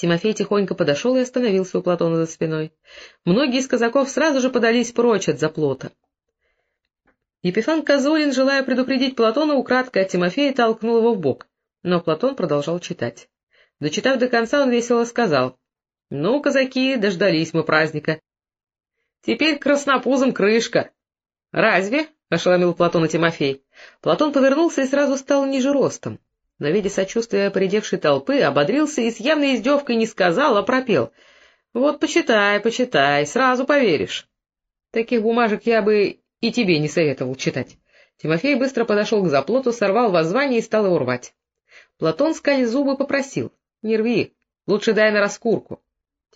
Тимофей тихонько подошел и остановился у Платона за спиной. Многие из казаков сразу же подались прочь от заплота. Епифан Козулин, желая предупредить Платона, украдкой от Тимофея толкнул его в бок, но Платон продолжал читать. Дочитав до конца, он весело сказал, — Ну, казаки, дождались мы праздника. Теперь краснопузом крышка. — Разве? — ошеломил Платона Тимофей. Платон повернулся и сразу стал ниже ростом но, видя сочувствие поредевшей толпы, ободрился и с явной издевкой не сказал, а пропел. — Вот почитай, почитай, сразу поверишь. Таких бумажек я бы и тебе не советовал читать. Тимофей быстро подошел к заплоту, сорвал воззвание и стал его рвать. Платон, скали зубы, попросил. — Не рви, лучше дай на раскурку.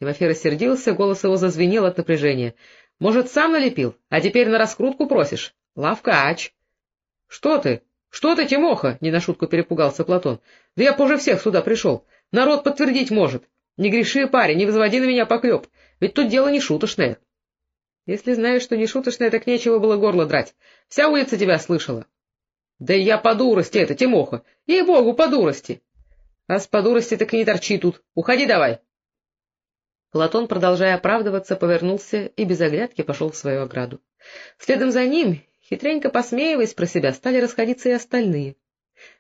Тимофей рассердился, голос его зазвенел от напряжения. — Может, сам налепил, а теперь на раскрутку просишь? Лавкач. — Что ты? Что ты, Тимоха? — не на шутку перепугался Платон. — Да я позже всех сюда пришел. Народ подтвердить может. Не греши, парень, не возводи на меня поклеп. Ведь тут дело не шуточное. — Если знаешь, что не шуточное, так нечего было горло драть. Вся улица тебя слышала. — Да я по дурости это, Тимоха. Ей-богу, по дурости. — Раз по дурости, так и не торчи тут. Уходи давай. Платон, продолжая оправдываться, повернулся и без оглядки пошел в свою ограду. Следом за ним Хитренько посмеиваясь про себя, стали расходиться и остальные.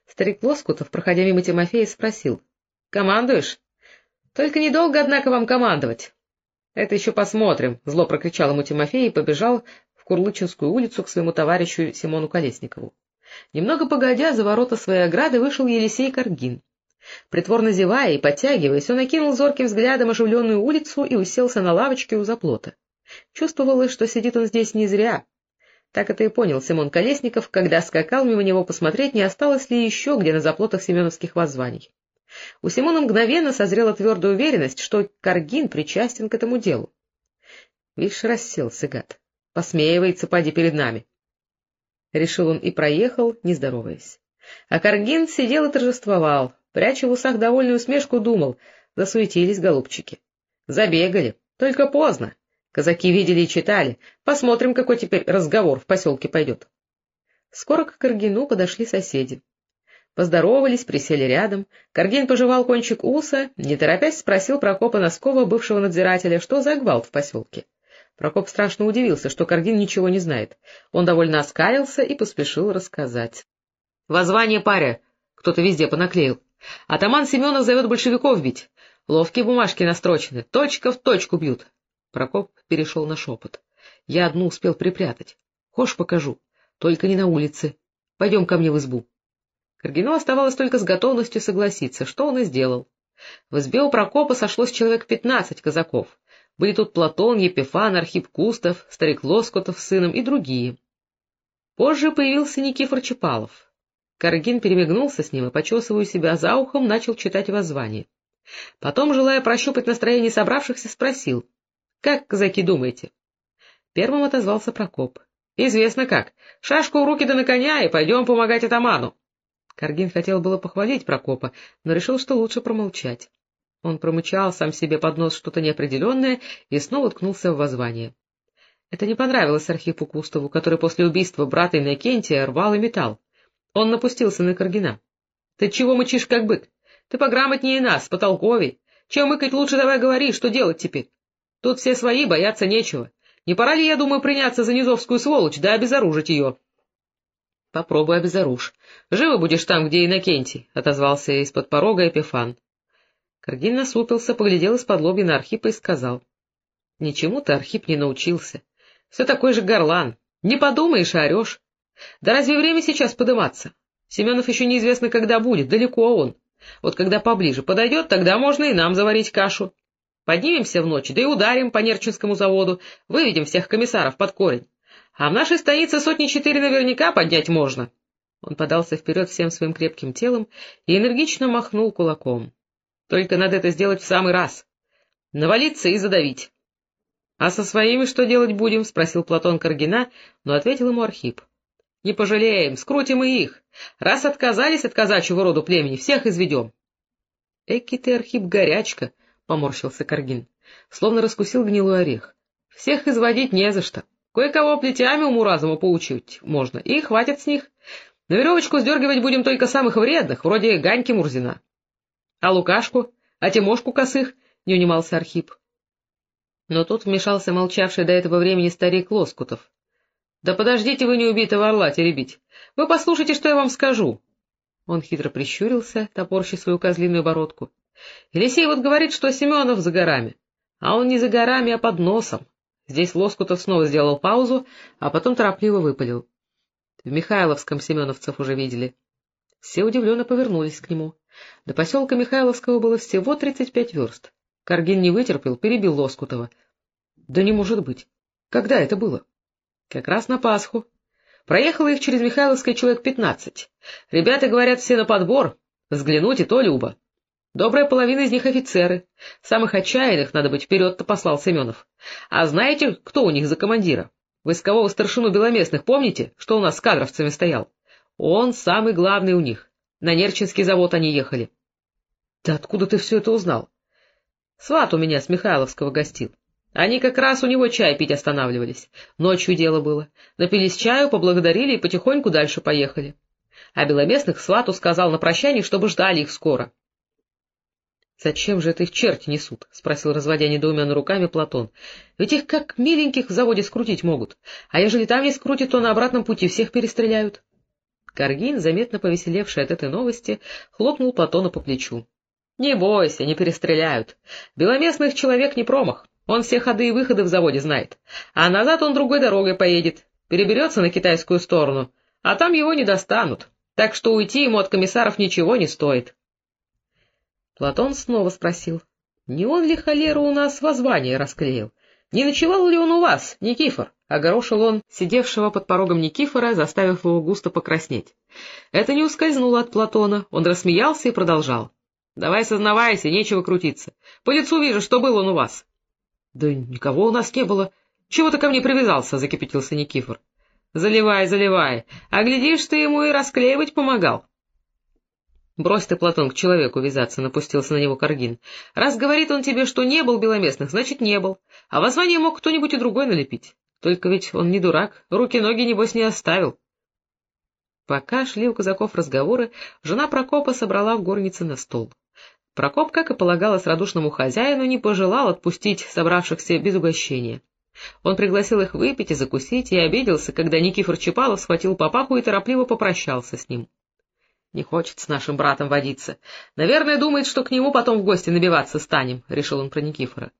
Старик Лоскутов, проходя мимо Тимофея, спросил. — Командуешь? — Только недолго, однако, вам командовать. — Это еще посмотрим, — зло прокричал ему Тимофей и побежал в Курлычинскую улицу к своему товарищу Симону Колесникову. Немного погодя, за ворота своей ограды вышел Елисей Каргин. Притворно зевая и подтягиваясь, он окинул зорким взглядом оживленную улицу и уселся на лавочке у заплота. Чувствовалось, что сидит он здесь не зря, так это и понял Симон Колесников, когда скакал мимо него посмотреть, не осталось ли еще где на заплотах семеновских воззваний. У Симона мгновенно созрела твердая уверенность, что Каргин причастен к этому делу. Видишь, расселся, гад. Посмеивается, поди перед нами. Решил он и проехал, не здороваясь. А Каргин сидел и торжествовал, пряча в усах довольную усмешку, думал, засуетились голубчики. Забегали, только поздно. Казаки видели и читали. Посмотрим, какой теперь разговор в поселке пойдет. Скоро к Каргину подошли соседи. Поздоровались, присели рядом. Каргин пожевал кончик уса, не торопясь спросил Прокопа Носкова, бывшего надзирателя, что за гвалт в поселке. Прокоп страшно удивился, что Каргин ничего не знает. Он довольно оскалился и поспешил рассказать. — Воззвание паря кто-то везде понаклеил. Атаман Семенов зовет большевиков бить. Ловкие бумажки настрочены, точка в точку бьют. Прокоп перешел на шепот. — Я одну успел припрятать. Хошь покажу. Только не на улице. Пойдем ко мне в избу. Каргину оставалось только с готовностью согласиться, что он и сделал. В избе у Прокопа сошлось человек пятнадцать казаков. Были тут Платон, Епифан, Архип Кустов, старик Лоскотов с сыном и другие. Позже появился Никифор Чапалов. Каргин перемигнулся с ним и, почесывая себя за ухом, начал читать воззвание. Потом, желая прощупать настроение собравшихся, спросил. Как, казаки, думаете? Первым отозвался Прокоп. — Известно как. Шашку в руки да на коня, и пойдем помогать атаману. Каргин хотел было похвалить Прокопа, но решил, что лучше промолчать. Он промычал сам себе под нос что-то неопределенное и снова ткнулся в воззвание. Это не понравилось Архипу Кустову, который после убийства брата Иннокентия рвал и металл. Он напустился на Каргина. — Ты чего мычишь, как бык? Ты пограмотнее нас, потолковей. Чем мыкать лучше давай говори, что делать теперь? Тут все свои, бояться нечего. Не пора ли, я думаю, приняться за низовскую сволочь, да обезоружить ее? — Попробуй обезоружь. Живо будешь там, где Иннокентий, — отозвался из-под порога Эпифан. Каргин насупился, поглядел из-под лобья на Архипа и сказал. — Ничему-то Архип не научился. Все такой же горлан. Не подумаешь, а орешь. Да разве время сейчас подыматься? Семенов еще неизвестно, когда будет, далеко он. Вот когда поближе подойдет, тогда можно и нам заварить кашу. Поднимемся в ночь, да и ударим по Нерчинскому заводу, выведем всех комиссаров под корень. А в нашей станице сотни четыре наверняка поднять можно. Он подался вперед всем своим крепким телом и энергично махнул кулаком. Только надо это сделать в самый раз. Навалиться и задавить. — А со своими что делать будем? — спросил Платон Каргина, но ответил ему Архип. — Не пожалеем, скрутим и их. Раз отказались от казачьего роду племени, всех изведем. — Эки ты, Архип, горячка! —— поморщился Каргин. Словно раскусил гнилой орех. — Всех изводить не за что. Кое-кого плетями уму-разуму поучить можно, и хватит с них. На веревочку сдергивать будем только самых вредных, вроде Ганьки Мурзина. — А Лукашку? А Тимошку косых? — не унимался Архип. Но тут вмешался молчавший до этого времени старик Лоскутов. — Да подождите вы не убитого орла теребить. Вы послушайте, что я вам скажу. Он хитро прищурился, топорщи свою козлиную бородку. Елисей вот говорит, что Семенов за горами. А он не за горами, а под носом. Здесь Лоскутов снова сделал паузу, а потом торопливо выпалил. В Михайловском семеновцев уже видели. Все удивленно повернулись к нему. До поселка Михайловского было всего тридцать пять верст. Каргин не вытерпел, перебил Лоскутова. — Да не может быть. Когда это было? — Как раз на Пасху. Проехало их через Михайловское человек пятнадцать. Ребята говорят все на подбор. Взглянуть и то Люба. Добрая половина из них офицеры. Самых отчаянных, надо быть, вперед-то послал Семенов. А знаете, кто у них за командира? Войскового старшину Беломестных, помните, что у нас с кадровцами стоял? Он самый главный у них. На Нерчинский завод они ехали. — Да откуда ты все это узнал? — Сват у меня с Михайловского гостил. Они как раз у него чай пить останавливались. Ночью дело было. Напились чаю, поблагодарили и потихоньку дальше поехали. А Беломестных свату сказал на прощание, чтобы ждали их скоро. — Зачем же это их черти несут? — спросил, разводя недоуменно руками Платон. — Ведь их как миленьких в заводе скрутить могут, а ежели там не скрутят, то на обратном пути всех перестреляют. Каргин, заметно повеселевший от этой новости, хлопнул Платона по плечу. — Не бойся, не перестреляют. Беломестных человек не промах. Он все ходы и выходы в заводе знает. А назад он другой дорогой поедет, переберется на китайскую сторону, а там его не достанут. Так что уйти ему от комиссаров ничего не стоит. Платон снова спросил, не он ли холеру у нас воззвание расклеил? Не ночевал ли он у вас, Никифор? Огорошил он сидевшего под порогом Никифора, заставив его густо покраснеть. Это не ускользнуло от Платона, он рассмеялся и продолжал. — Давай сознавайся, нечего крутиться. По лицу вижу, что был он у вас. — Да никого у нас не было. Чего ты ко мне привязался? — закипятился Никифор. — Заливай, заливай. А глядишь, ты ему и расклеивать помогал. — Брось ты, Платон, к человеку вязаться, — напустился на него Каргин. — Раз говорит он тебе, что не был беломестных, значит, не был. А воззвание мог кто-нибудь и другой налепить. Только ведь он не дурак, руки-ноги, небось, не оставил. Пока шли у казаков разговоры, жена Прокопа собрала в горнице на стол. Прокоп, как и полагалось радушному хозяину, не пожелал отпустить собравшихся без угощения. Он пригласил их выпить и закусить, и обиделся, когда Никифор Чапалов схватил папаху и торопливо попрощался с ним. Не хочет с нашим братом водиться. Наверное, думает, что к нему потом в гости набиваться станем, — решил он про Никифора.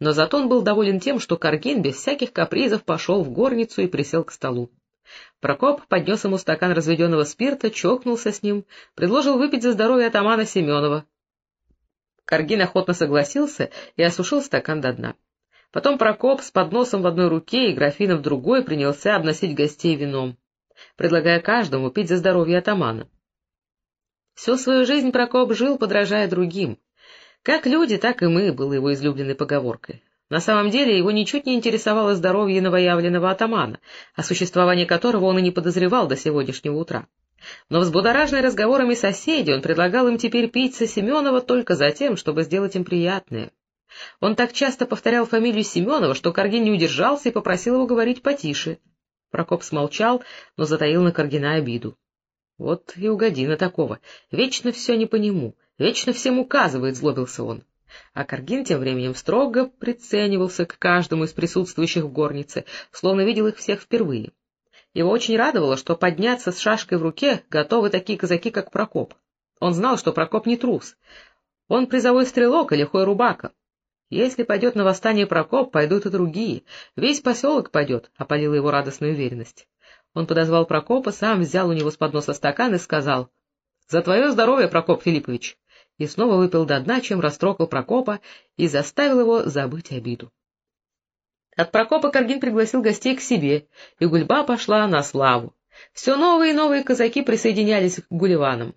Но зато он был доволен тем, что Каргин без всяких капризов пошел в горницу и присел к столу. Прокоп поднес ему стакан разведенного спирта, чокнулся с ним, предложил выпить за здоровье атамана Семенова. Каргин охотно согласился и осушил стакан до дна. Потом Прокоп с подносом в одной руке и графином в другой принялся обносить гостей вином, предлагая каждому пить за здоровье атамана. Всю свою жизнь Прокоп жил, подражая другим. Как люди, так и мы, было его излюбленной поговоркой. На самом деле его ничуть не интересовало здоровье новоявленного атамана, о существовании которого он и не подозревал до сегодняшнего утра. Но взбудораженный разговорами соседей он предлагал им теперь пить со Семенова только за тем, чтобы сделать им приятное. Он так часто повторял фамилию Семенова, что Каргин не удержался и попросил его говорить потише. Прокоп смолчал, но затаил на Каргина обиду. Вот и угодина такого. Вечно все не по нему, вечно всем указывает, злобился он. А Каргин тем временем строго приценивался к каждому из присутствующих в горнице, словно видел их всех впервые. Его очень радовало, что подняться с шашкой в руке готовы такие казаки, как Прокоп. Он знал, что Прокоп не трус. Он призовой стрелок и лихой рубака. Если пойдет на восстание Прокоп, пойдут и другие. Весь поселок пойдет, — опалила его радостная уверенность. Он подозвал Прокопа, сам взял у него с подноса стакан и сказал «За твое здоровье, Прокоп Филиппович!» и снова выпил до дна, чем растрогал Прокопа и заставил его забыть обиду. От Прокопа Каргин пригласил гостей к себе, и гульба пошла на славу. Все новые и новые казаки присоединялись к гулеванам.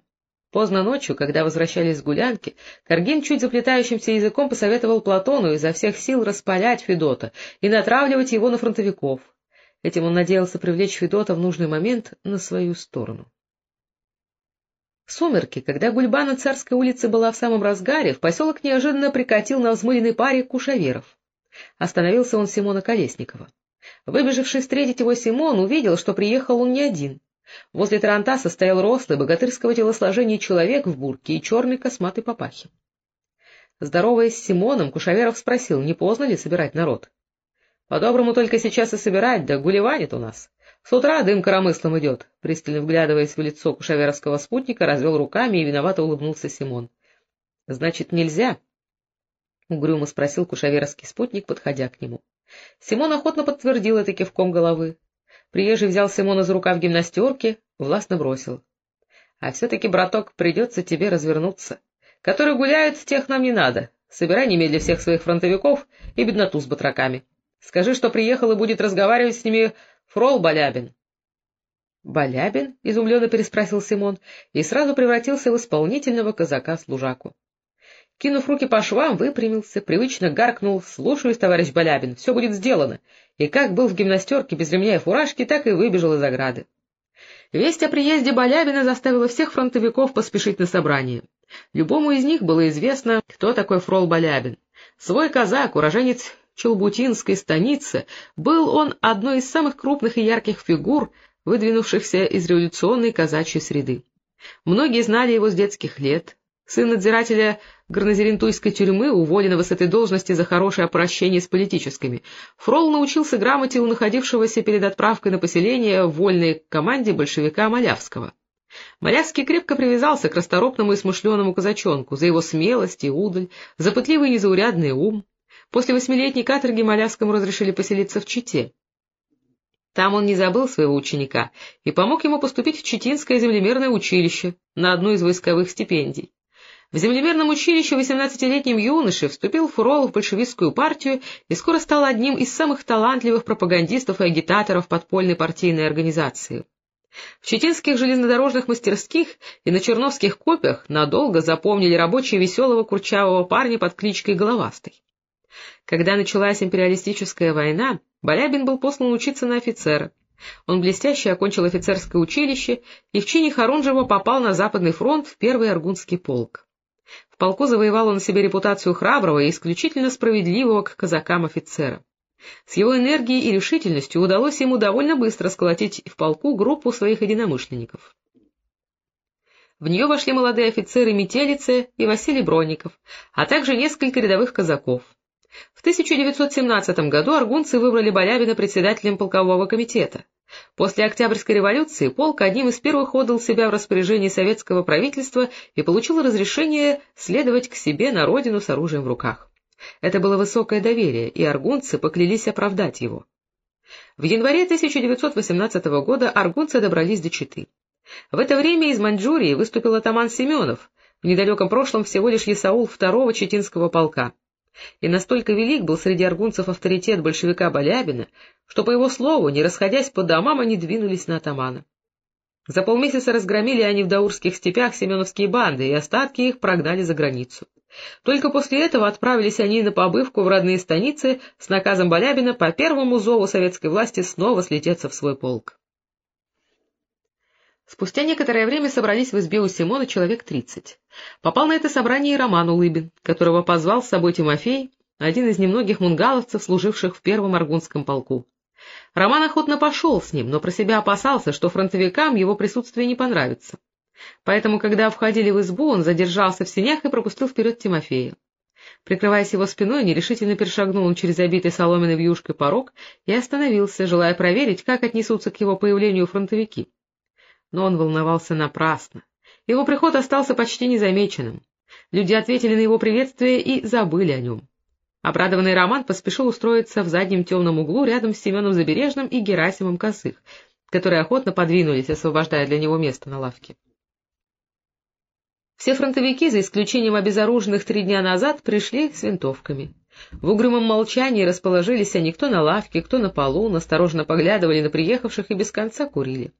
Поздно ночью, когда возвращались с гулянки, Каргин чуть заплетающимся языком посоветовал Платону изо всех сил распалять Федота и натравливать его на фронтовиков. Этим он надеялся привлечь Федота в нужный момент на свою сторону. В сумерки, когда гульба на Царской улице была в самом разгаре, в поселок неожиданно прикатил на взмыленной паре кушаверов. Остановился он Симона Колесникова. Выбежавший встретить его Симон увидел, что приехал он не один. Возле Тарантаса стоял рослый, богатырского телосложения человек в бурке и черной косматой папахе. Здороваясь с Симоном, Кушаверов спросил, не поздно ли собирать народ. — По-доброму только сейчас и собирать, да гулеванит у нас. С утра дым коромыслом идет, — пристально вглядываясь в лицо кушаверовского спутника, развел руками и виновато улыбнулся Симон. — Значит, нельзя? — угрюмо спросил кушаверовский спутник, подходя к нему. Симон охотно подтвердил это кивком головы. Приезжий взял Симона за рукав гимнастерки, властно бросил. — А все-таки, браток, придется тебе развернуться. Которые гуляют, тех нам не надо. Собирай немедля всех своих фронтовиков и бедноту с батраками. Скажи, что приехал и будет разговаривать с ними фрол Балябин. — Балябин? — изумленно переспросил Симон и сразу превратился в исполнительного казака-служаку. Кинув руки по швам, выпрямился, привычно гаркнул «Слушаюсь, товарищ Балябин, все будет сделано», и как был в гимнастерке без ремня и фуражки, так и выбежал из ограды. Весть о приезде Балябина заставила всех фронтовиков поспешить на собрание. Любому из них было известно, кто такой Фрол Балябин. Свой казак, уроженец Челбутинской станицы, был он одной из самых крупных и ярких фигур, выдвинувшихся из революционной казачьей среды. Многие знали его с детских лет. Сын надзирателя горнозерентуйской тюрьмы, уволенного с этой должности за хорошее обращение с политическими, Фрол научился грамоте у находившегося перед отправкой на поселение в вольной команде большевика Малявского. Малявский крепко привязался к расторопному и смышленому казачонку за его смелость и удаль, за пытливый незаурядный ум. После восьмилетней каторги Малявскому разрешили поселиться в Чите. Там он не забыл своего ученика и помог ему поступить в Читинское землемерное училище на одну из войсковых стипендий. В землемерном училище восемнадцатилетним юноше вступил Фрол в большевистскую партию и скоро стал одним из самых талантливых пропагандистов и агитаторов подпольной партийной организации. В читинских железнодорожных мастерских и на черновских копиях надолго запомнили рабочие веселого курчавого парня под кличкой Головастый. Когда началась империалистическая война, Балябин был послан учиться на офицера. Он блестяще окончил офицерское училище и в чине Харунжева попал на Западный фронт в Первый Аргунский полк. В полку завоевал он себе репутацию храброго и исключительно справедливого к казакам офицера. С его энергией и решительностью удалось ему довольно быстро сколотить в полку группу своих единомышленников. В нее вошли молодые офицеры Метелицы и Василий Бронников, а также несколько рядовых казаков. В 1917 году аргунцы выбрали Балябина председателем полкового комитета. После Октябрьской революции полк одним из первых отдал себя в распоряжение советского правительства и получил разрешение следовать к себе на родину с оружием в руках. Это было высокое доверие, и аргунцы поклялись оправдать его. В январе 1918 года аргунцы добрались до Читы. В это время из Маньчжурии выступил атаман Семенов, в недалеком прошлом всего лишь Исаул второго Читинского полка. И настолько велик был среди аргунцев авторитет большевика Балябина, что, по его слову, не расходясь по домам, они двинулись на атамана. За полмесяца разгромили они в даурских степях семеновские банды, и остатки их прогнали за границу. Только после этого отправились они на побывку в родные станицы с наказом Балябина по первому зову советской власти снова слететься в свой полк. Спустя некоторое время собрались в избе у Симона человек тридцать. Попал на это собрание и Роман Улыбин, которого позвал с собой Тимофей, один из немногих мунгаловцев, служивших в первом аргунском полку. Роман охотно пошел с ним, но про себя опасался, что фронтовикам его присутствие не понравится. Поэтому, когда входили в избу, он задержался в сенях и пропустил вперед Тимофея. Прикрываясь его спиной, нерешительно перешагнул он через обитый соломенной вьюшкой порог и остановился, желая проверить, как отнесутся к его появлению фронтовики. Но он волновался напрасно. Его приход остался почти незамеченным. Люди ответили на его приветствие и забыли о нем. Обрадованный Роман поспешил устроиться в заднем темном углу рядом с Семеном Забережным и Герасимом Косых, которые охотно подвинулись, освобождая для него место на лавке. Все фронтовики, за исключением обезоруженных три дня назад, пришли с винтовками. В угрюмом молчании расположились они кто на лавке, кто на полу, настороженно поглядывали на приехавших и без конца курили.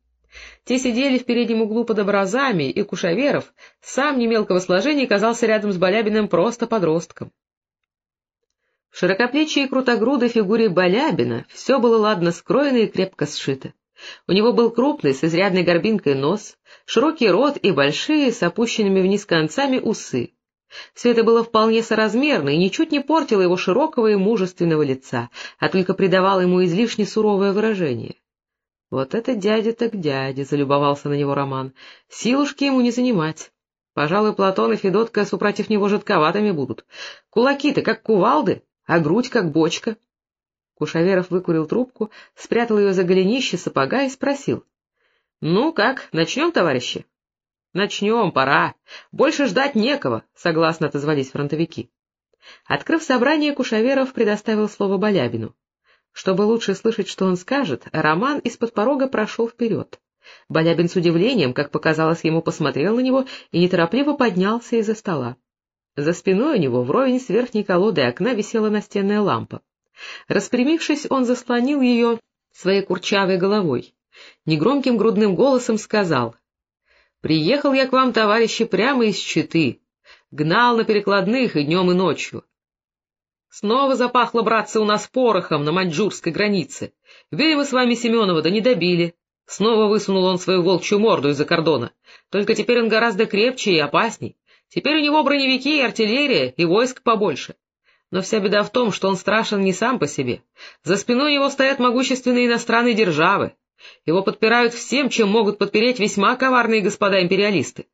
Те сидели в переднем углу под образами, и Кушаверов, сам не мелкого сложения, казался рядом с Балябиным просто подростком. В широкоплечьей и крутогрудой фигуре Балябина все было ладно скроено и крепко сшито. У него был крупный, с изрядной горбинкой нос, широкий рот и большие, с опущенными вниз концами усы. Все это было вполне соразмерно и ничуть не портило его широкого и мужественного лица, а только придавало ему излишне суровое выражение. «Вот это дядя так дядя!» — залюбовался на него Роман. «Силушки ему не занимать. Пожалуй, Платон и Федотка супротив него жидковатыми будут. Кулаки-то как кувалды, а грудь как бочка. Кушаверов выкурил трубку, спрятал ее за голенище сапога и спросил. — Ну как, начнем, товарищи? — Начнем, пора. Больше ждать некого, — согласно отозвались фронтовики. Открыв собрание, Кушаверов предоставил слово Балябину. Чтобы лучше слышать, что он скажет, Роман из-под порога прошел вперед. Балябин с удивлением, как показалось ему, посмотрел на него и неторопливо поднялся из-за стола. За спиной у него, вровень с верхней колодой окна, висела настенная лампа. Распрямившись, он заслонил ее своей курчавой головой. Негромким грудным голосом сказал. — Приехал я к вам, товарищи, прямо из Читы. Гнал на перекладных и днем, и ночью. Снова запахло, братцы, у нас порохом на маньчжурской границе. Били мы с вами Семенова, да не добили. Снова высунул он свою волчью морду из-за кордона. Только теперь он гораздо крепче и опасней. Теперь у него броневики и артиллерия, и войск побольше. Но вся беда в том, что он страшен не сам по себе. За спиной его стоят могущественные иностранные державы. Его подпирают всем, чем могут подпереть весьма коварные господа империалисты.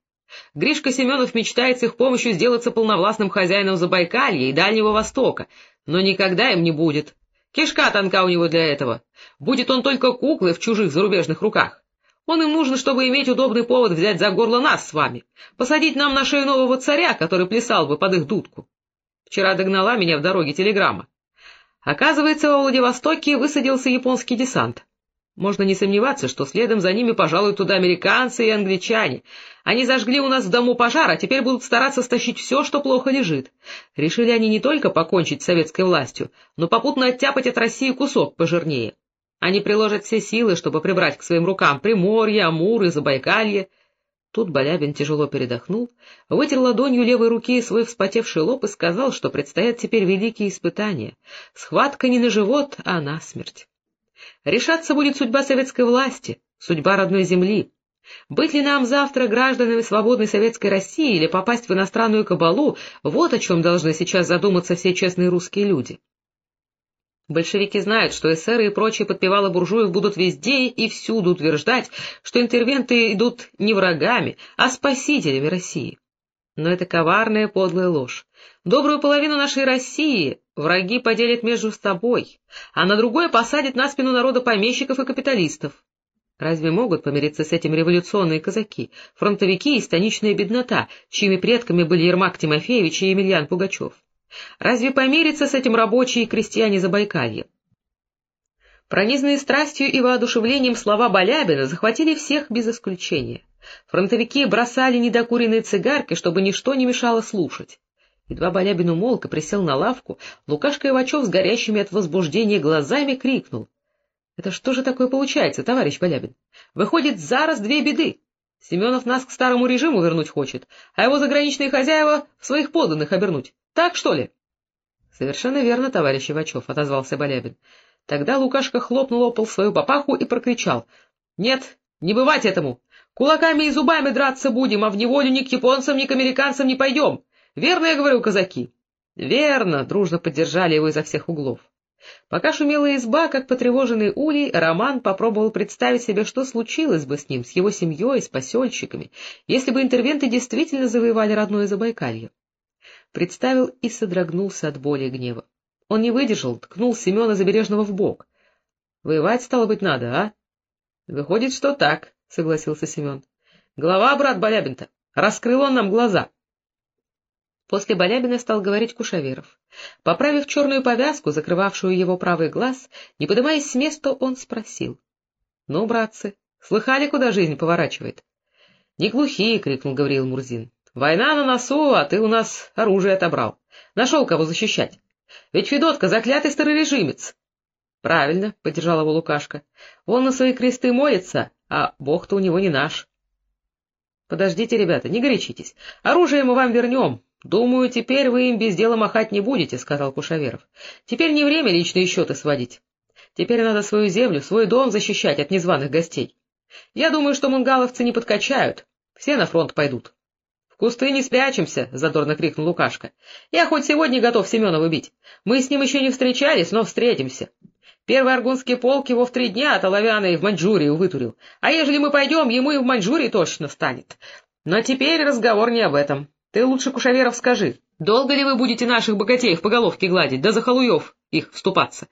Гришка Семенов мечтает с их помощью сделаться полновластным хозяином Забайкалья и Дальнего Востока, но никогда им не будет. Кишка тонка у него для этого. Будет он только куклой в чужих зарубежных руках. Он им нужен, чтобы иметь удобный повод взять за горло нас с вами, посадить нам на шею нового царя, который плясал бы под их дудку. Вчера догнала меня в дороге телеграмма. Оказывается, во Владивостоке высадился японский десант. Можно не сомневаться, что следом за ними пожалуют туда американцы и англичане. Они зажгли у нас в дому пожар, а теперь будут стараться стащить все, что плохо лежит. Решили они не только покончить с советской властью, но попутно оттяпать от России кусок пожирнее. Они приложат все силы, чтобы прибрать к своим рукам Приморье, Амур и Забайкалье. Тут Балябин тяжело передохнул, вытер ладонью левой руки свой вспотевший лоб и сказал, что предстоят теперь великие испытания. Схватка не на живот, а на смерть. Решаться будет судьба советской власти, судьба родной земли. Быть ли нам завтра гражданами свободной советской России или попасть в иностранную кабалу, вот о чем должны сейчас задуматься все честные русские люди. Большевики знают, что эсеры и прочие подпевалы буржуев будут везде и всюду утверждать, что интервенты идут не врагами, а спасителями России. Но это коварная подлая ложь. Добрую половину нашей России враги поделят между собой, а на другое посадят на спину народа помещиков и капиталистов. Разве могут помириться с этим революционные казаки, фронтовики и станичная беднота, чьими предками были Ермак Тимофеевич и Емельян Пугачев? Разве помирятся с этим рабочие и крестьяне Забайкалья? Пронизанные страстью и воодушевлением слова Балябина захватили всех без исключения. Фронтовики бросали недокуренные цигарки, чтобы ничто не мешало слушать. Едва Балябин умолк и присел на лавку, Лукашка Ивачев с горящими от возбуждения глазами крикнул. — Это что же такое получается, товарищ Балябин? Выходит, зараз две беды. Семенов нас к старому режиму вернуть хочет, а его заграничные хозяева в своих подданных обернуть. Так, что ли? — Совершенно верно, товарищ Ивачев, — отозвался Балябин. Тогда Лукашка хлопнул опол свою папаху и прокричал. — Нет, не бывать этому! Кулаками и зубами драться будем, а в неволю ни к японцам, ни к американцам не пойдем. Верно я говорю, казаки? — Верно, — дружно поддержали его изо всех углов. Пока шумела изба, как потревоженный улей, Роман попробовал представить себе, что случилось бы с ним, с его семьей, с посельщиками, если бы интервенты действительно завоевали родное Забайкалье. Представил и содрогнулся от боли и гнева. Он не выдержал, ткнул Семена Забережного в бок. — Воевать, стало быть, надо, а? — Выходит, что так, — согласился Семен. — Глава, брат Балябин-то, раскрыл он нам глаза. — После Балябина стал говорить Кушаверов. Поправив черную повязку, закрывавшую его правый глаз, не поднимаясь с места, он спросил. — Ну, братцы, слыхали, куда жизнь поворачивает? — Не глухие, — крикнул Гавриил Мурзин. — Война на носу, а ты у нас оружие отобрал. Нашел кого защищать. Ведь Федотка — заклятый старорежимец. — Правильно, — поддержал его Лукашка. — Он на свои кресты молится, а бог-то у него не наш. — Подождите, ребята, не горячитесь. Оружие мы вам вернем, — Думаю, теперь вы им без дела махать не будете, — сказал Кушаверов. — Теперь не время личные счеты сводить. Теперь надо свою землю, свой дом защищать от незваных гостей. Я думаю, что мунгаловцы не подкачают. Все на фронт пойдут. — В кусты не спрячемся, — задорно крикнул Лукашка. — Я хоть сегодня готов Семенова бить. Мы с ним еще не встречались, но встретимся. Первый аргунский полк его в три дня от Оловяной в Маньчжурию вытурил. А ежели мы пойдем, ему и в Маньчжурии точно станет. Но теперь разговор не об этом. Ты лучше, Кушаверов, скажи, долго ли вы будете наших богатеев по головке гладить, да за халуев их вступаться?